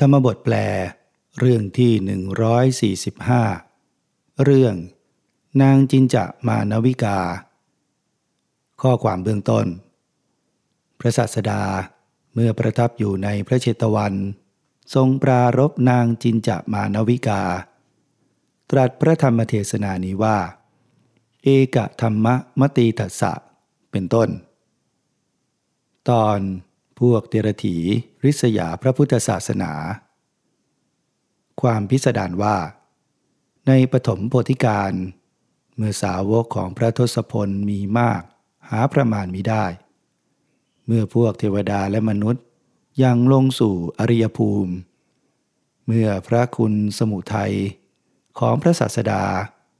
ธรรมบทแปล เรื่องที่ 145 เรื่อง นางจินจะมานวิกา ข้อความเบื้องต้น พระศาสดาเมื่อประทับอยู่ในพระเชตวัน ทรงปรารบนางจินจะมานวิกา ตรัสพระธรรมเทศนานี้ว่า เอกธรรมมติตัสสะเป็นต้น ตอน พวกเดรถีริษยาพระพุทธศาสนา ความพิสดารว่า ในปฐมโพธิการ เมื่อสาวกของพระทศพลมีมาก หาประมาณมิได้ เมื่อพวกเทวดาและมนุษย์ยังลงสู่อริยภูมิ เมื่อพระคุณสมุทัยของพระศาสดา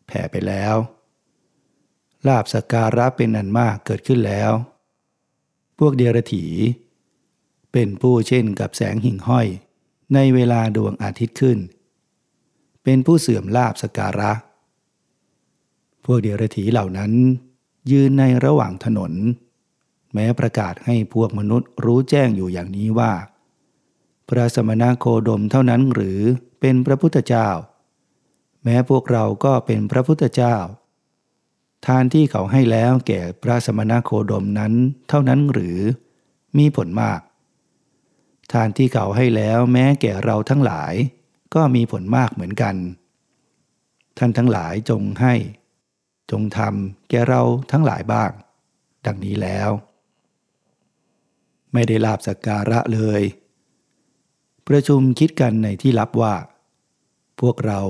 แผ่ไปแล้วลาบสการะเป็นอันมากเกิดขึ้นแล้ว พวกเดรถี เป็นผู้เช่นกับแสงหิ่งห้อย ในเวลาดวงอาทิตย์ขึ้น เป็นผู้เสื่อมลาบสการะ พวกเดียรถีเหล่านั้น ยืนในระหว่างถนน แม้ประกาศให้พวกมนุษย์รู้แจ้งอยู่อย่างนี้ว่า พระสมณโคดมเท่านั้นหรือเป็นพระพุทธเจ้า แม้พวกเราก็เป็นพระพุทธเจ้า ทานที่เขาให้แล้วแก่พระสมณโคดมนั้นเท่านั้นหรือ มีผลมาก ทานที่เขาให้แล้วแม้แก่เราทั้งหลาย ก็มีผลมากเหมือนกัน ท่านทั้งหลายจงให้ จงทำแก่เราทั้งหลายบ้าง ดังนี้แล้ว ไม่ได้ลาบสักการะเลย ประชุมคิดกันในที่ลับว่า พวกเรา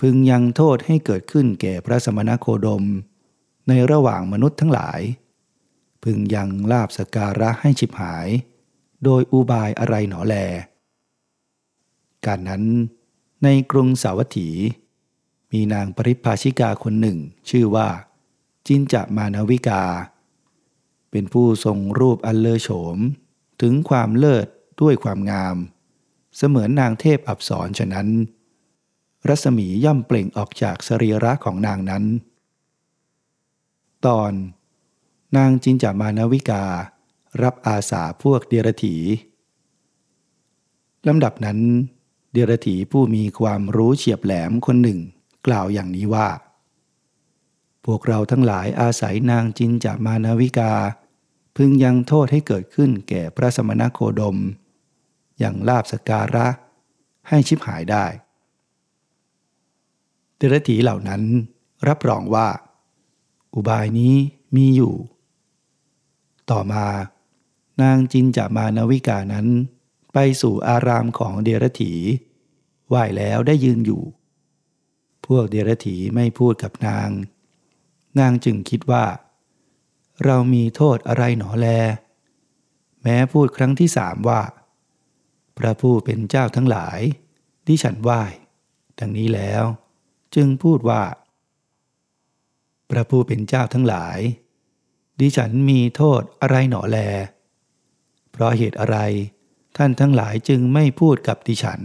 พึงยังโทษให้เกิดขึ้นแก่พระสมณโคดม ในระหว่างมนุษย์ทั้งหลาย พึงยังลาบสการะให้ฉิบหาย โดยอุบายอะไรหนอแล การนั้นในกรุงสาวัตถี มีนางปริภาชิกาคนหนึ่ง ชื่อว่า จินจะมานวิกา เป็นผู้ทรงรูปอันเลอโฉม ถึงความเลิศด้วยความงาม เสมือนนางเทพอับสรฉะนั้น รัศมีย่อมเปล่งออกจากสรีระของนางนั้น ตอน นางจินจามานวิกา รับอาสาพวกเดรถีลำดับนั้น เดรถีผู้มีความรู้เฉียบแหลมคนหนึ่ง กล่าวอย่างนี้ว่า พวกเราทั้งหลายอาศัยนางจินจามานาวิกา พึงยังโทษให้เกิดขึ้นแก่พระสมณโคดม อย่างลาบสการะ ให้ชิบหายได้ เดรถีเหล่านั้นรับรองว่า อุบายนี้มีอยู่ ต่อมา นางจินจามานวิกานั้น ไปสู่อารามของเดรถีไหว้แล้วได้ยืนอยู่ พวกเดรถีไม่พูดกับนาง นางจึงคิดว่า เรามีโทษอะไรหนอแล แม้พูดครั้งที่สามว่า พระผู้เป็นเจ้าทั้งหลาย ที่ฉันไหว้ดังนี้แล้ว จึงพูดว่า พระผู้เป็นเจ้าทั้งหลาย ดิฉันมีโทษอะไรหนอแล เพราะเหตุอะไร ท่านทั้งหลายจึงไม่พูดกับดิฉัน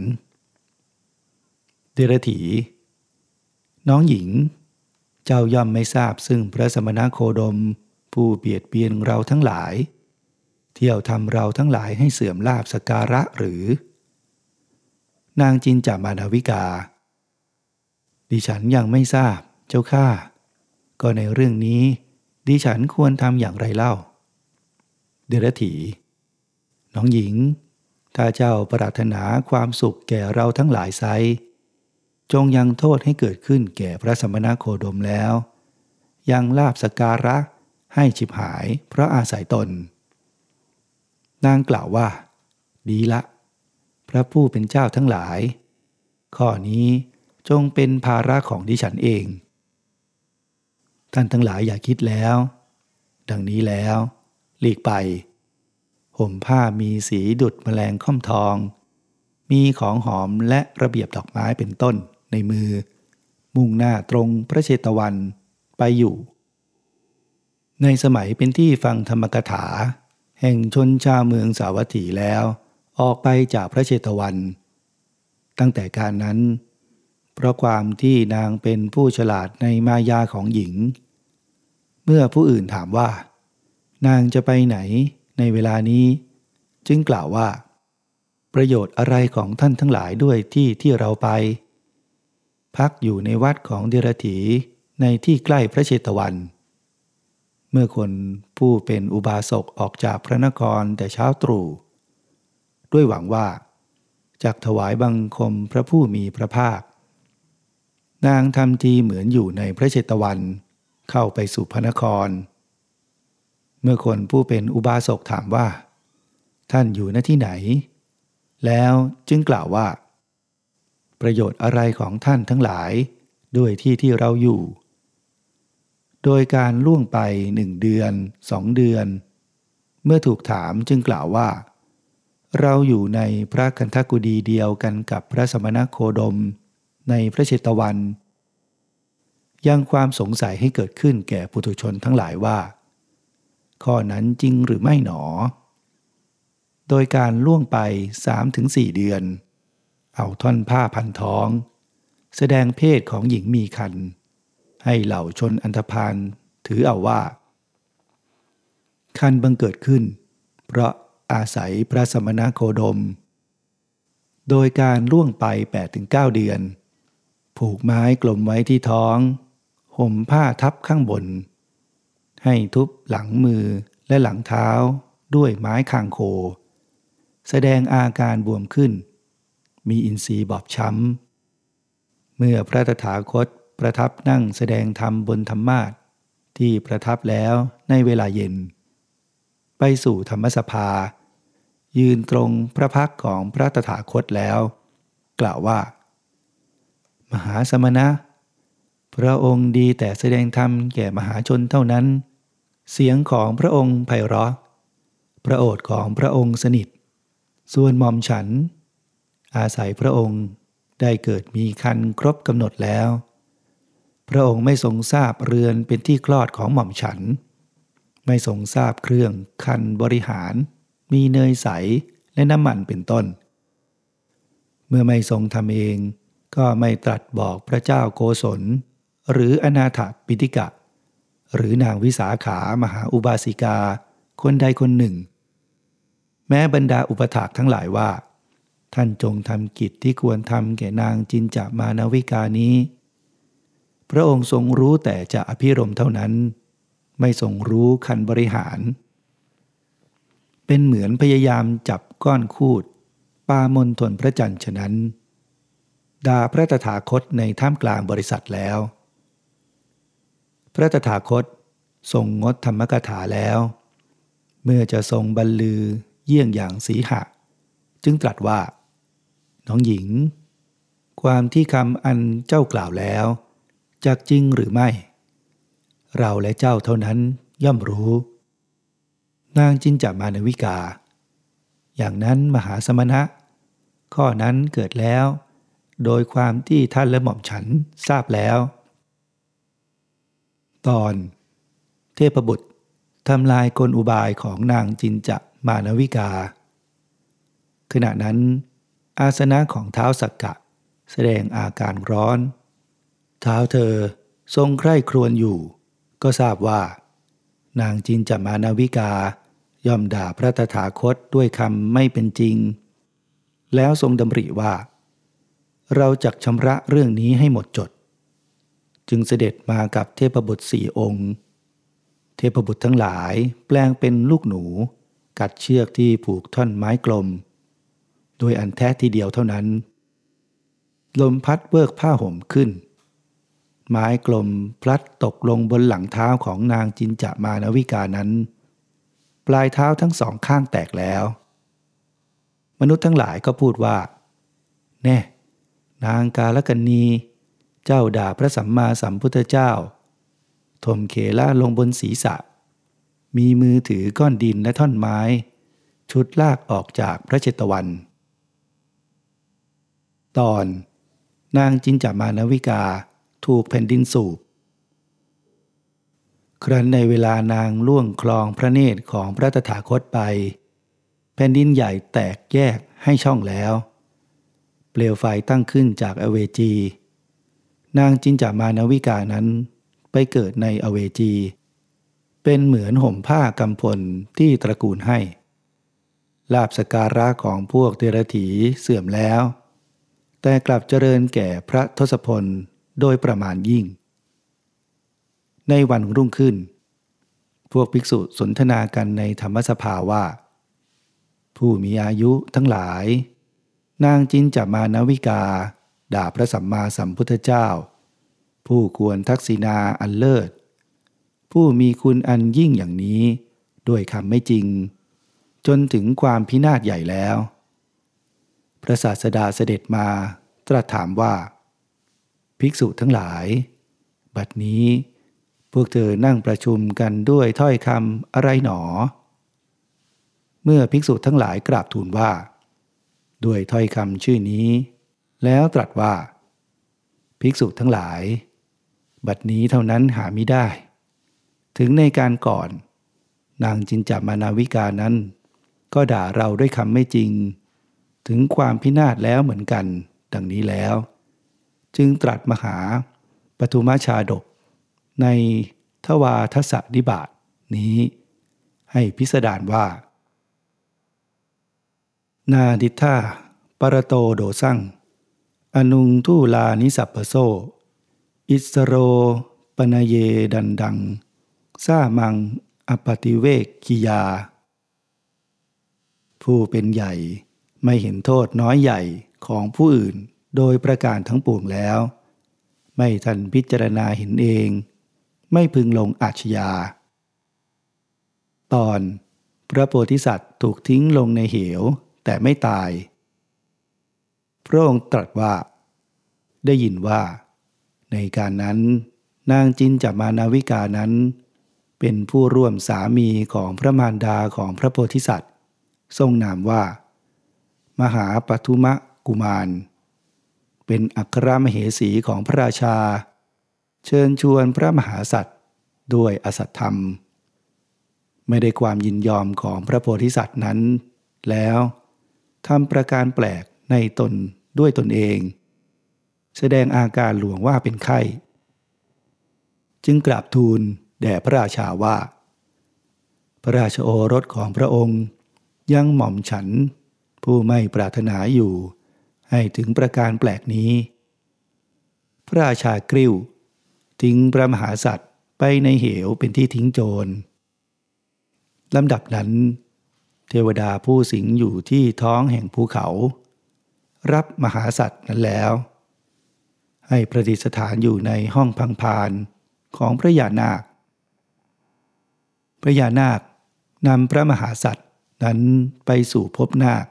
เดรถี น้องหญิง เจ้าย่อมไม่ทราบซึ่งพระสมณโคดม ผู้เบียดเบียนเราทั้งหลาย เที่ยวทำเราทั้งหลายให้เสื่อมลาบสการะหรือ นางจินจามานาวิกา ดิฉันยังไม่ทราบเจ้าข้าก็ในเรื่องนี้ดิฉันควรทำอย่างไรเล่า เดรถี น้องหญิง ถ้าเจ้าปรารถนาความสุขแก่เราทั้งหลายไซจงยังโทษให้เกิดขึ้นแก่พระสมณโคดมแล้ว ยังลาบสการะให้ฉิบหายเพราะอาศัยตน นางกล่าวว่า ดีละ พระผู้เป็นเจ้าทั้งหลาย ข้อนี้จงเป็นภาระของดิฉันเอง ท่านทั้งหลายอย่าคิดแล้ว ดังนี้แล้ว หลีกไป ห่มผ้ามีสีดุดแมลงค่อมทอง มีของหอมและระเบียบดอกไม้เป็นต้นในมือ มุ่งหน้าตรงพระเชตวันไปอยู่ ในสมัยเป็นที่ฟังธรรมกถา แห่งชนชาวเมืองสาวัตถีแล้ว ออกไปจากพระเชตวัน ตั้งแต่การนั้น เพราะความที่นางเป็นผู้ฉลาดในมายาของหญิง เมื่อผู้อื่นถามว่า นางจะไปไหน ในเวลานี้ จึงกล่าวว่า ประโยชน์อะไรของท่านทั้งหลายด้วยที่ที่เราไป พักอยู่ในวัดของเดรถีในที่ใกล้พระเชตวัน เมื่อคนผู้เป็นอุบาสกออกจากพระนครแต่เช้าตรู่ด้วยหวังว่าจากถวายบังคมพระผู้มีพระภาค นางทำทีเหมือนอยู่ในพระเชตวัน เข้าไปสู่พระนคร มื่อคนผู้เป็นอุบาสกถามว่า ท่านอยู่ณที่ไหน แล้วจึงกล่าวว่า ประโยชน์อะไรของท่านทั้งหลาย ด้วยที่ที่เราอยู่ โดยการล่วงไปหนึ่งเดือนสองเดือน เมื่อถูกถามจึงกล่าวว่า เราอยู่ในพระคันธกุดีเดียวกันกับพระสมณโคดม ในพระเชตวันยังความสงสัยให้เกิดขึ้นแก่ปุถุชนทั้งหลายว่า ข้อนั้นจริงหรือไม่หนอ โดยการล่วงไปสามถึงสี่เดือน เอาท่อนผ้าพันท้อง แสดงเพศของหญิงมีคัน ให้เหล่าชนอันธพาลถือเอาว่า คันบังเกิดขึ้น เพราะอาศัยพระสมณโคดม โดยการล่วงไป 8-9 เดือน ผูกไม้กลมไว้ที่ท้อง ห่มผ้าทับข้างบน ให้ทุบหลังมือและหลังเท้าด้วยไม้คางโค แสดงอาการบวมขึ้น มีอินทรีย์บอบช้ำ เมื่อพระตถาคตประทับนั่งแสดงธรรมบนธรรมาทที่ประทับแล้วในเวลาเย็น ไปสู่ธรรมสภา ยืนตรงพระพักของพระตถาคตแล้ว กล่าวว่า มหาสมณะ พระองค์ดีแต่แสดงธรรมแก่มหาชนเท่านั้น เสียงของพระองค์ไพเราะ พระโอษของพระองค์สนิท ส่วนหม่อมฉัน อาศัยพระองค์ได้เกิดมีคันครบกำหนดแล้ว พระองค์ไม่ทรงทราบเรือนเป็นที่คลอดของหม่อมฉัน ไม่ทรงทราบเครื่องคันบริหาร มีเนยใสและน้ำมันเป็นต้น เมื่อไม่ทรงทำเองก็ไม่ตรัสบอกพระเจ้าโกศล หรืออนาถปิติกะ หรือนางวิสาขามหาอุบาสิกา คนใดคนหนึ่ง แม้บรรดาอุปถากทั้งหลายว่า ท่านจงทำกิจที่ควรทำแก่นางจินจามานาวิกานี้ พระองค์ทรงรู้แต่จะอภิรมเท่านั้น ไม่ทรงรู้คันบริหาร เป็นเหมือนพยายามจับก้อนคูดปามนทนพระจันทร์ฉะนั้นด่าพระตถาคตในท่ามกลางบริษัทแล้ว พระตถาคตทรงงดธรรมกถาแล้ว เมื่อจะทรงบรรลือเยี่ยงอย่างสีหะ จึงตรัสว่า น้องหญิง ความที่คำอันเจ้ากล่าวแล้วจากจริงหรือไม่ เราและเจ้าเท่านั้นย่อมรู้ นางจินจับมานวิกา อย่างนั้นมหาสมณะ ข้อนั้นเกิดแล้ว โดยความที่ท่านและหม่อมฉันทราบแล้ว ตอน เทพบุตรทำลายกลอุบายของนางจินจะมานวิกา ขณะนั้น อาสนะของเท้าสักกะ แสดงอาการร้อน เท้าเธอทรงใคร่ครวญอยู่ ก็ทราบว่า นางจินจามานาวิกาย่อมด่าพระตถาคตด้วยคำไม่เป็นจริง แล้วทรงดำริว่า เราจักชำระเรื่องนี้ให้หมดจด จึงเสด็จมากับเทพบุตรสี่องค์ เทพบุตรทั้งหลายแปลงเป็นลูกหนู กัดเชือกที่ผูกท่อนไม้กลม โดยอันแท้ทีเดียวเท่านั้น ลมพัดเบิกผ้าห่มขึ้น ไม้กลมพลัดตกลงบนหลังเท้าของนางจินจะมานวิกานั้น ปลายเท้าทั้งสองข้างแตกแล้ว มนุษย์ทั้งหลายก็พูดว่า แน่ นางกาลกันนี เจ้าด่าพระสัมมาสัมพุทธเจ้าทมเขล่าลงบนศีรษะ มีมือถือก้อนดินและท่อนไม้ ชุดลากออกจากพระเจตวัน ตอน นางจินจามานวิกาถูกแผ่นดินสูบ ครั้นในเวลานางล่วงคลองพระเนตรของพระตถาคตไป แผ่นดินใหญ่แตกแยกให้ช่องแล้ว เปลวไฟตั้งขึ้นจากอเวจี นางจินจามานวิกานั้นไปเกิดในอเวจี เป็นเหมือนห่มผ้ากำพลที่ตระกูลให้ ลาบสการะของพวกเทรถีเสื่อมแล้ว แต่กลับเจริญแก่พระทศพลโดยประมาณยิ่ง ในวันรุ่งขึ้น พวกภิกษุสนทนากันในธรรมสภาว่า ผู้มีอายุทั้งหลาย นางจินจะมานวิกา ด่าพระสัมมาสัมพุทธเจ้า ผู้ควรทักษิณาอันเลิศ ผู้มีคุณอันยิ่งอย่างนี้ ด้วยคำไม่จริง จนถึงความพินาศใหญ่แล้ว พระศาสดาเสด็จมาตรัสถามว่า ภิกษุทั้งหลาย บัดนี้พวกเธอนั่งประชุมกันด้วยถ้อยคำอะไรหนอ เมื่อภิกษุทั้งหลายกราบทูลว่า ด้วยถ้อยคำชื่อนี้ แล้วตรัสว่า ภิกษุทั้งหลาย บัดนี้เท่านั้นหาไม่ได้ ถึงในการก่อน นางจินจามานาวิกานั้น ก็ด่าเราด้วยคำไม่จริง ถึงความพินาศแล้วเหมือนกัน ดังนี้แล้ว จึงตรัสมหาปทุมาชาดก ในทวาทศนิบาตนี้ ให้พิสดารว่า นาดิท่าปรโตโดสั่ง อนุงทูลานิสัพโซ อิสโร ปนเยดันดังซามัง อปติเวกกิยา ผู้เป็นใหญ่ไม่เห็นโทษน้อยใหญ่ของผู้อื่นโดยประการทั้งปวงแล้ว ไม่ทันพิจารณาเห็นเอง ไม่พึงลงอาชญา ตอน พระโพธิสัตว์ถูกทิ้งลงในเหวแต่ไม่ตาย พระองค์ตรัสว่า ได้ยินว่า ในการนั้นนางจินจามานาวิกานั้น เป็นผู้ร่วมสามีของพระมารดาของพระโพธิสัตว์ ทรงนามว่า มหาปทุมะกุมาร เป็นอัครมเหสีของพระราชา เชิญชวนพระมหาสัตว์ด้วยอสัตธรรม ไม่ได้ความยินยอมของพระโพธิสัตว์นั้น แล้วทำประการแปลกในตน ด้วยตนเอง แสดงอาการหลวงว่าเป็นไข้ จึงกราบทูลแด่พระราชาว่า พระราชโอรสของพระองค์ยังหม่อมฉันผู้ไม่ปรารถนาอยู่ ให้ถึงประการแปลกนี้ พระราชากริ้ว ทิ้งพระมหาสัตว์ไปในเหวเป็นที่ทิ้งโจรลำดับนั้น เทวดาผู้สิงอยู่ที่ท้องแห่งภูเขา รับมหาสัตว์นั้นแล้ว ให้ประดิษฐานอยู่ในห้องพังพานของพระยานาค พระยานาคนำพระมหาสัตว์นั้นไปสู่ภพนาค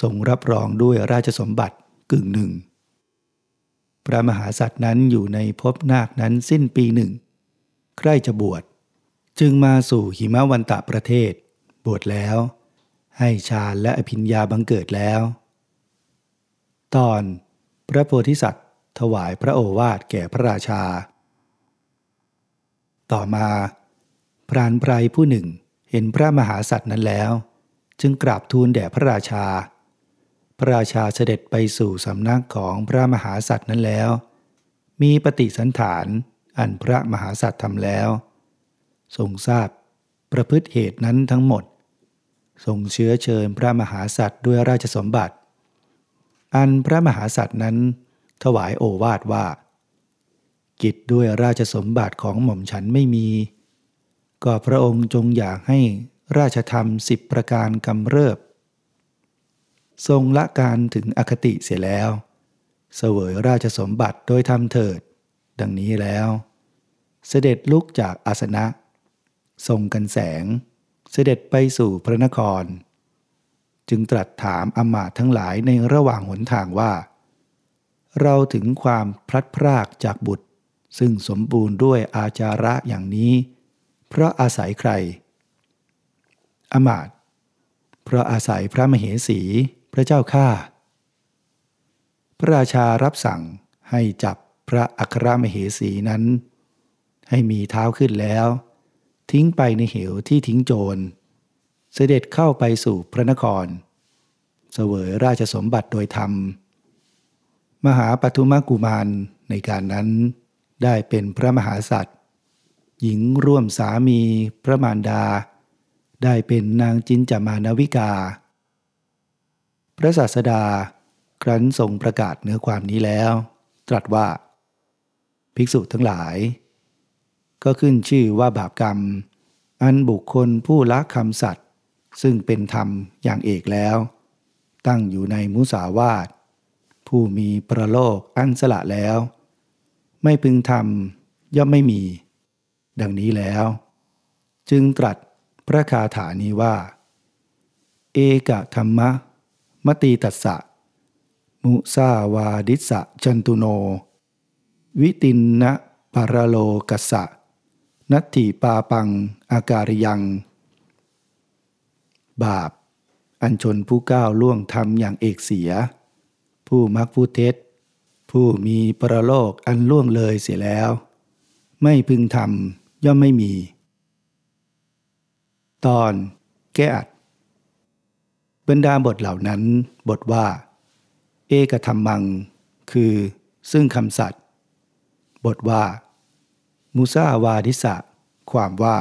ทรงรับรองด้วยราชสมบัติกึ่งหนึ่ง พระมหาสัตว์นั้นอยู่ในภพนาคนั้นสิ้นปีหนึ่ง ใกล้จะบวชจึงมาสู่หิมะวันตะประเทศ บวชแล้ว ให้ฌานและอภิญญาบังเกิดแล้ว ตอนพระโพธิสัตว์ ถวายพระโอวาทแก่พระราชา ต่อมาพรานไพรผู้หนึ่งเห็นพระมหาสัตว์นั้นแล้ว จึงกราบทูลแด่พระราชา พระราชาเสด็จไปสู่สำนักของพระมหาสัตว์นั้นแล้ว มีปฏิสันฐานอันพระมหาสัตว์ทำแล้ว ทรงทราบประพฤติเหตุนั้นทั้งหมด ทรงเชื้อเชิญพระมหาสัตว์ด้วยราชสมบัติ อันพระมหาสัตว์นั้น ถวายโอวาทว่า กิจด้วยราชสมบัติของหม่อมฉันไม่มี ก็พระองค์จงอยากให้ราชธรรมสิบประการกำเริบ ทรงละการถึงอคติเสียแล้ว เสวยราชสมบัติโดยทำเถิด ดังนี้แล้ว เสด็จลุกจากอาสนะ ทรงกันแสง เสด็จไปสู่พระนคร จึงตรัสถามอมาตทั้งหลายในระหว่างหนทางว่า เราถึงความพลัดพรากจากบุตร ซึ่งสมบูรณ์ด้วยอาจาระอย่างนี้ เพราะอาศัยใคร อมาตเพราะอาศัยพระมเหสี พระเจ้าข้าพระราชารับสั่งให้จับพระอัครมเหสีนั้น ให้มีเท้าขึ้นแล้ว ทิ้งไปในเหวที่ทิ้งโจร เสด็จเข้าไปสู่พระนคร เสวยราชสมบัติโดยธรรม มหาปทุมกุมารในการนั้นได้เป็นพระมหาสัตว์หญิงร่วมสามีพระมารดา ได้เป็นนางจินจามานวิกา พระศาสดาครั้นทรงประกาศเนื้อความนี้แล้ว ตรัสว่า ภิกษุทั้งหลาย ก็ขึ้นชื่อว่าบาปกรรม อันบุคคลผู้ละคำสัตว์ ซึ่งเป็นธรรมอย่างเอกแล้ว ตั้งอยู่ในมุสาวาทผู้มีประโลกอันสละแล้ว ไม่พึงทำย่อมไม่มี ดังนี้แล้ว จึงตรัสพระคาถานี้ว่า เอกธรรมะ มติตัสสะ มุสาวาดิสะจันตุโน วิตินนะปารโลกัสสะนัตถิปาปังอาการยัง บาป อันชนผู้ก้าวล่วงทำอย่างเอกเสีย ผู้มักพูดเท็จ ผู้มีประโลกอันล่วงเลยเสียแล้ว ไม่พึงทำย่อมไม่มี ตอนแก้อัดบรรดาบทเหล่านั้น บทว่า เอกธรรมัง คือซึ่งคำสัตย์บทว่า มุซาวาดิสะ ความว่า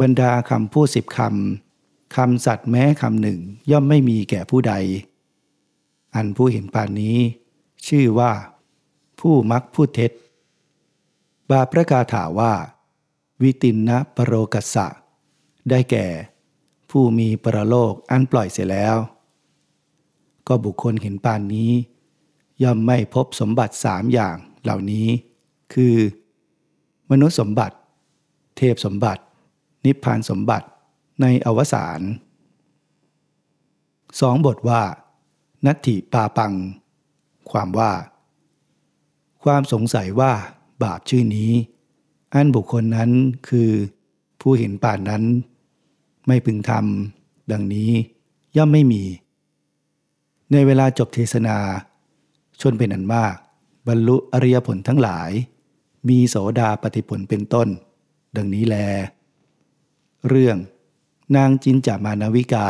บรรดาคำพูดสิบคำ คำสัตย์แม้คำหนึ่งย่อมไม่มีแก่ผู้ใด อันผู้เห็นปานนี้ ชื่อว่า ผู้มักพูดเท็จ บาประกาถาว่า วิตินนะปรโรกัสสะ ได้แก่ ผู้มีปรโลกอันปล่อยเสียแล้ว ก็บุคคลเห็นปานนี้ ย่อมไม่พบสมบัติสามอย่างเหล่านี้ คือ มนุษย์สมบัติ เทพสมบัติ นิพพานสมบัติ ในอวสานสองบทว่า นัตถิปาปัง ความว่า ความสงสัยว่าบาปชื่อนี้ อันบุคคลนั้นคือผู้เห็นป่านนั้น ไม่พึงทำดังนี้ย่อมไม่มี ในเวลาจบเทศนา ชนเป็นอันมาก บรรลุอริยผลทั้งหลาย มีโสดาปฏิผลเป็นต้น ดังนี้แล เรื่อง นางจินจามานาวิกา